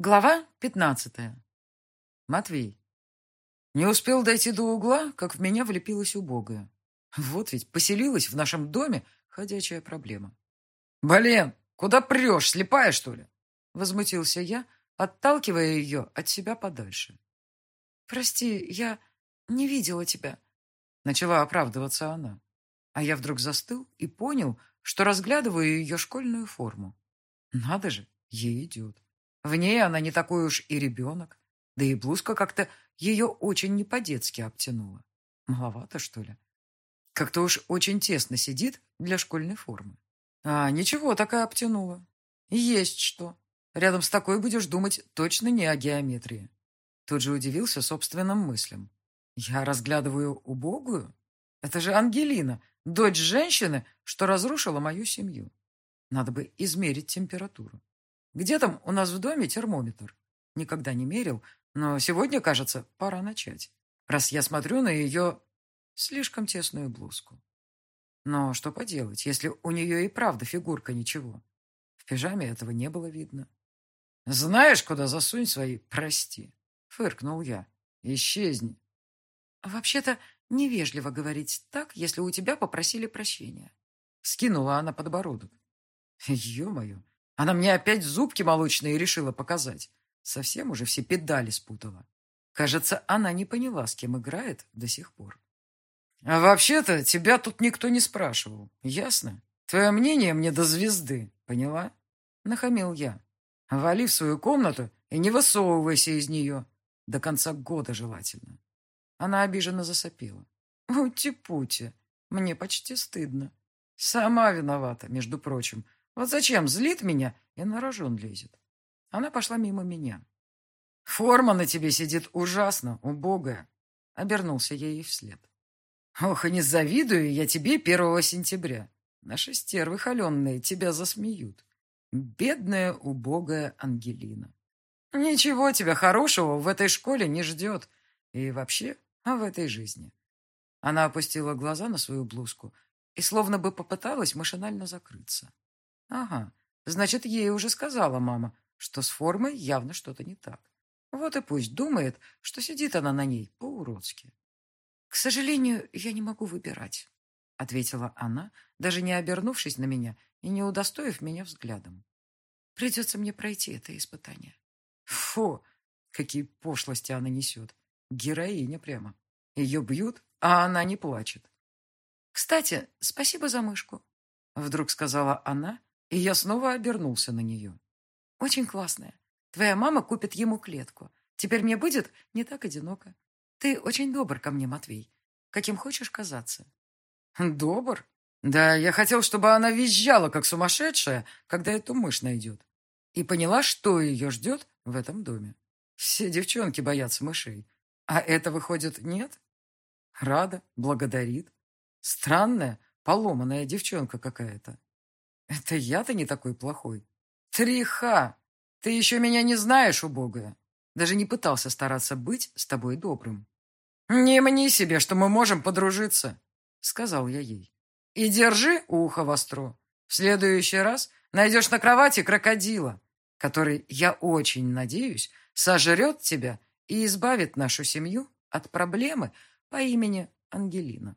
Глава пятнадцатая. Матвей. Не успел дойти до угла, как в меня влепилась убогая. Вот ведь поселилась в нашем доме ходячая проблема. «Блин, куда прешь, слепая, что ли?» Возмутился я, отталкивая ее от себя подальше. «Прости, я не видела тебя», — начала оправдываться она. А я вдруг застыл и понял, что разглядываю ее школьную форму. Надо же, ей идет. В ней она не такой уж и ребенок. Да и блузка как-то ее очень не по-детски обтянула. Маловато, что ли? Как-то уж очень тесно сидит для школьной формы. А, ничего, такая обтянула. Есть что. Рядом с такой будешь думать точно не о геометрии. Тут же удивился собственным мыслям. Я разглядываю убогую? Это же Ангелина, дочь женщины, что разрушила мою семью. Надо бы измерить температуру. Где там у нас в доме термометр? Никогда не мерил, но сегодня, кажется, пора начать, раз я смотрю на ее слишком тесную блузку. Но что поделать, если у нее и правда фигурка ничего? В пижаме этого не было видно. «Знаешь, куда засунь свои «прости»?» — фыркнул я. «Исчезни». «Вообще-то невежливо говорить так, если у тебя попросили прощения». Скинула она подбородок. Ё-моё, она мне опять зубки молочные решила показать. Совсем уже все педали спутала. Кажется, она не поняла, с кем играет до сих пор. А вообще-то тебя тут никто не спрашивал, ясно? Твое мнение мне до звезды, поняла? Нахамил я. Вали в свою комнату и не высовывайся из нее. До конца года желательно. Она обиженно засопела. Ути-пути, мне почти стыдно. Сама виновата, между прочим, вот зачем злит меня и на рожон лезет? Она пошла мимо меня. Форма на тебе сидит ужасно, убогая. Обернулся я ей вслед. Ох, и не завидую я тебе первого сентября. Наши стервы холеные тебя засмеют. Бедная, убогая Ангелина. Ничего тебя хорошего в этой школе не ждет. И вообще, в этой жизни. Она опустила глаза на свою блузку и словно бы попыталась машинально закрыться. Ага, значит, ей уже сказала мама, что с формой явно что-то не так. Вот и пусть думает, что сидит она на ней по-уродски. «К сожалению, я не могу выбирать», — ответила она, даже не обернувшись на меня и не удостоив меня взглядом. «Придется мне пройти это испытание». Фу, какие пошлости она несет. Героиня прямо. Ее бьют, а она не плачет. «Кстати, спасибо за мышку», — вдруг сказала она, и я снова обернулся на нее. «Очень классная. Твоя мама купит ему клетку. Теперь мне будет не так одиноко. Ты очень добр ко мне, Матвей. Каким хочешь казаться». «Добр? Да, я хотел, чтобы она визжала, как сумасшедшая, когда эту мышь найдет. И поняла, что ее ждет в этом доме. Все девчонки боятся мышей. А это, выходит, нет? Рада, благодарит. Странная, поломанная девчонка какая-то. Это я-то не такой плохой. Триха! Ты еще меня не знаешь, убогая. Даже не пытался стараться быть с тобой добрым. Не мни себе, что мы можем подружиться, сказал я ей. И держи ухо востро. В следующий раз найдешь на кровати крокодила, который, я очень надеюсь, сожрет тебя и избавит нашу семью от проблемы по имени Ангелина.